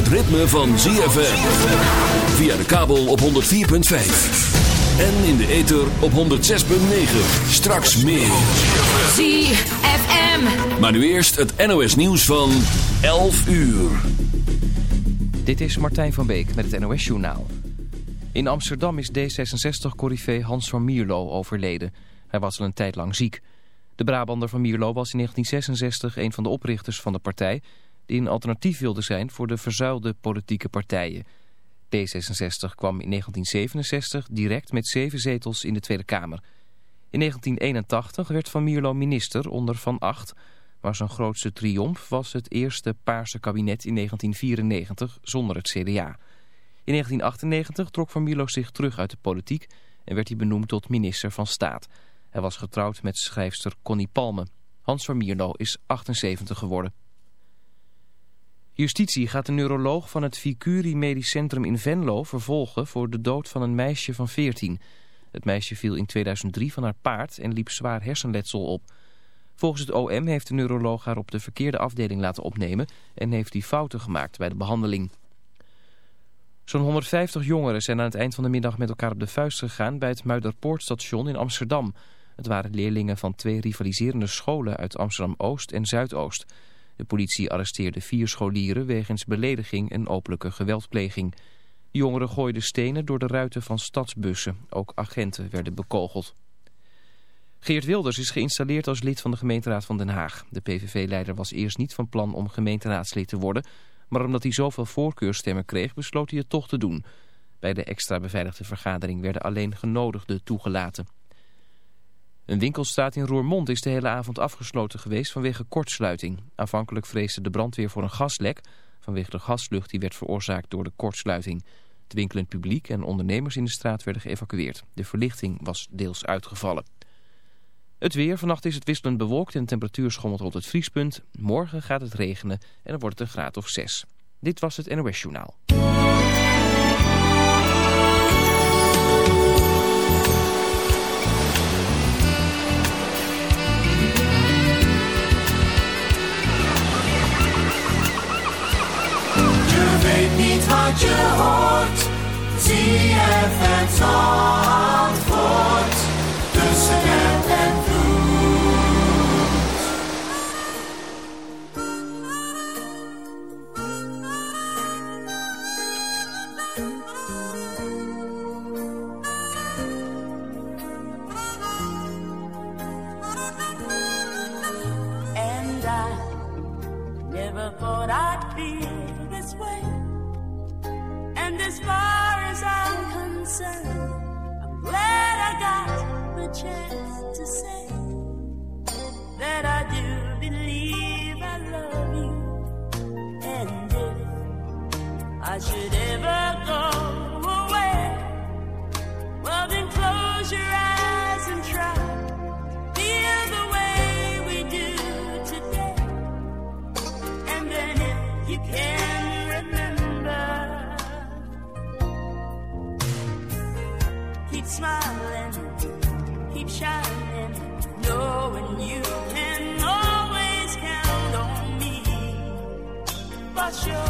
het ritme van ZFM. Via de kabel op 104.5. En in de ether op 106.9. Straks meer. ZFM. Maar nu eerst het NOS nieuws van 11 uur. Dit is Martijn van Beek met het NOS Journaal. In Amsterdam is D66-corrivé Hans van Mierlo overleden. Hij was al een tijd lang ziek. De Brabander van Mierlo was in 1966 een van de oprichters van de partij... die een alternatief wilde zijn voor de verzuilde politieke partijen. D66 kwam in 1967 direct met zeven zetels in de Tweede Kamer. In 1981 werd Van Mierlo minister onder Van Acht... maar zijn grootste triomf was het eerste Paarse kabinet in 1994 zonder het CDA... In 1998 trok Van Mierlo zich terug uit de politiek en werd hij benoemd tot minister van Staat. Hij was getrouwd met schrijfster Connie Palme. Hans van Mierlo is 78 geworden. Justitie gaat de neuroloog van het Vicuri Medisch Centrum in Venlo vervolgen voor de dood van een meisje van 14. Het meisje viel in 2003 van haar paard en liep zwaar hersenletsel op. Volgens het OM heeft de neuroloog haar op de verkeerde afdeling laten opnemen en heeft die fouten gemaakt bij de behandeling. Zo'n 150 jongeren zijn aan het eind van de middag met elkaar op de vuist gegaan bij het Muiderpoortstation in Amsterdam. Het waren leerlingen van twee rivaliserende scholen uit Amsterdam-Oost en Zuidoost. De politie arresteerde vier scholieren wegens belediging en openlijke geweldpleging. Jongeren gooiden stenen door de ruiten van stadsbussen. Ook agenten werden bekogeld. Geert Wilders is geïnstalleerd als lid van de gemeenteraad van Den Haag. De PVV-leider was eerst niet van plan om gemeenteraadslid te worden... Maar omdat hij zoveel voorkeurstemmen kreeg, besloot hij het toch te doen. Bij de extra beveiligde vergadering werden alleen genodigden toegelaten. Een winkelstraat in Roermond is de hele avond afgesloten geweest vanwege kortsluiting. Aanvankelijk vreesde de brandweer voor een gaslek vanwege de gaslucht die werd veroorzaakt door de kortsluiting. Het winkelend publiek en ondernemers in de straat werden geëvacueerd. De verlichting was deels uitgevallen. Het weer. Vannacht is het wisselend bewolkt en de temperatuur schommelt rond het vriespunt. Morgen gaat het regenen en dan wordt het een graad of 6. Dit was het NOS Journaal. And I never thought I'd feel this way. As far as I'm concerned, I'm glad I got the chance to say that I do believe I love you. And if I should ever go away, well then close your eyes smiling, keep shining, knowing you can always count on me. For sure,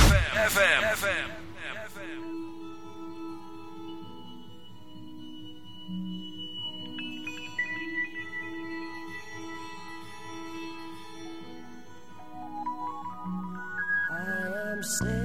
Say.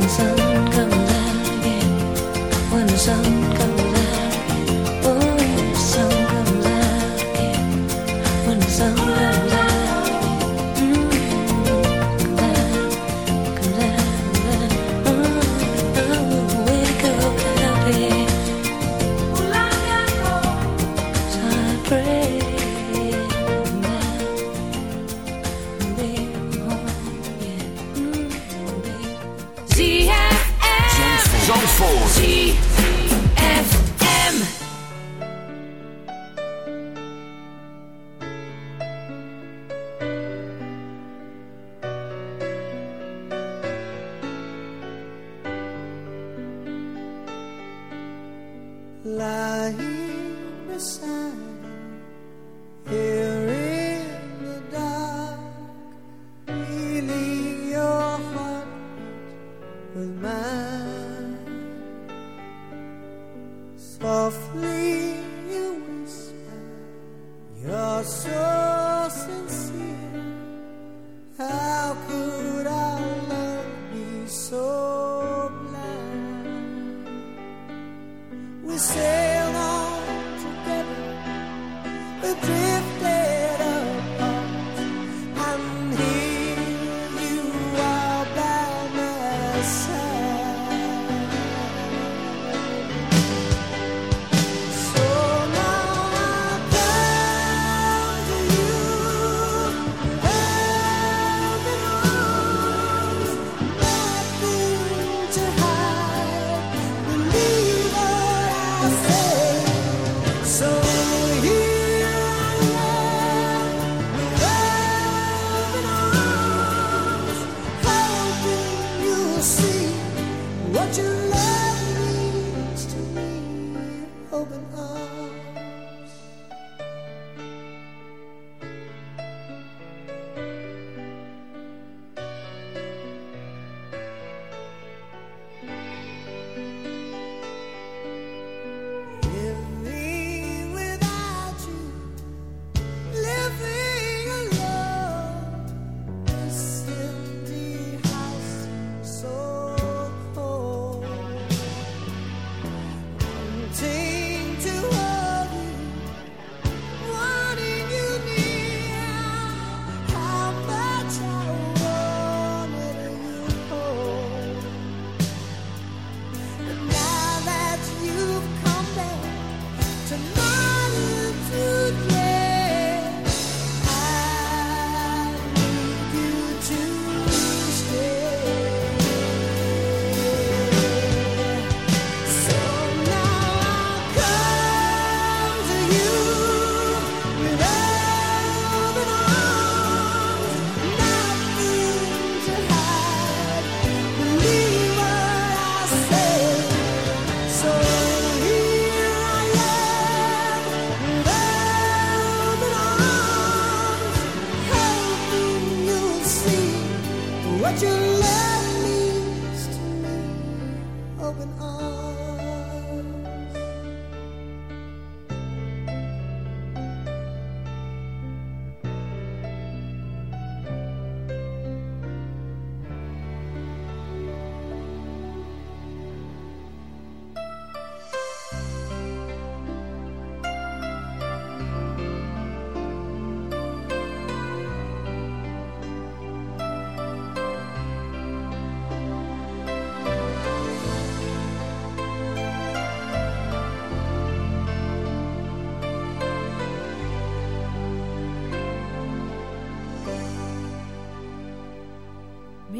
the sun comes out again, when the sun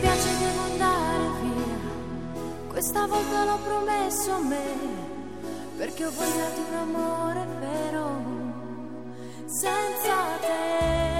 dispiace devo andare via. Questa volta l'ho promesso a me perché ho voglia di un amore vero senza te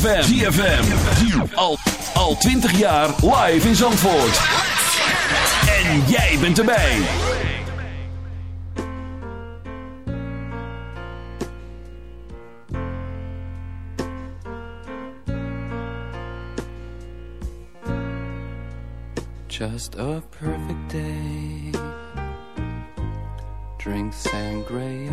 ZFM. ZFM. Al, al 20 jaar live in Zandvoort. En jij bent erbij. Just a perfect day. Drink sangria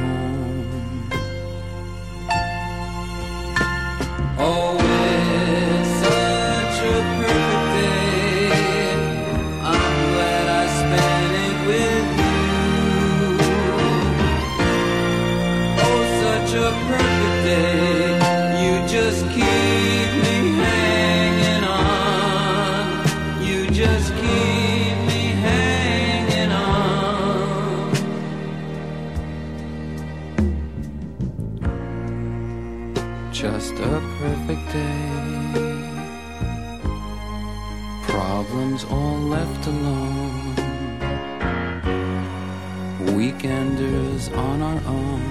Just a perfect day. Problems all left alone. Weekenders on our own.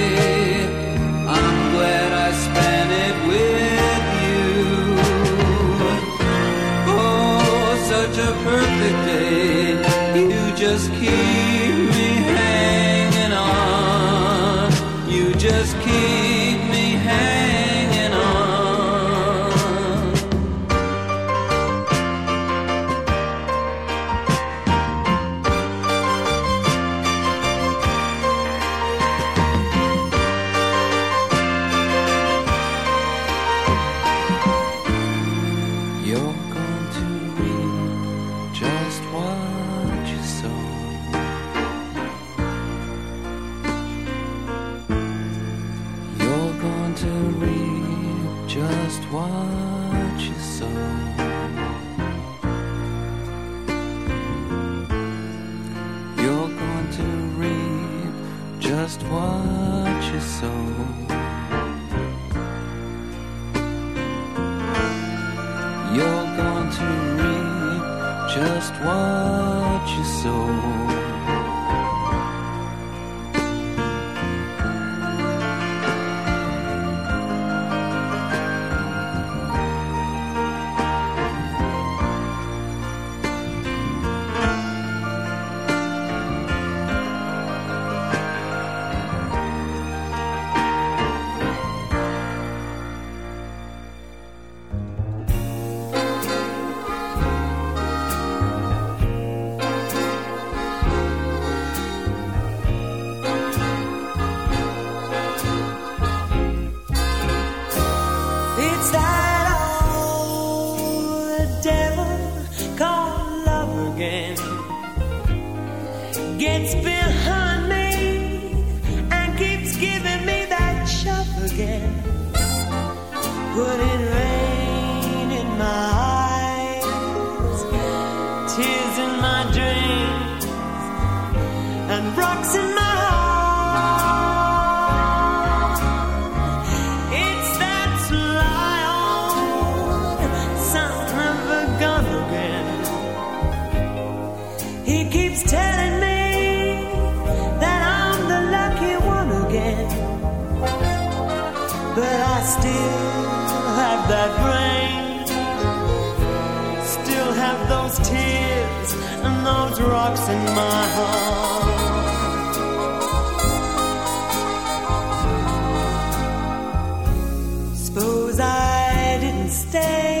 Just what you sow. You're going to reap just what you sow. Suppose I didn't stay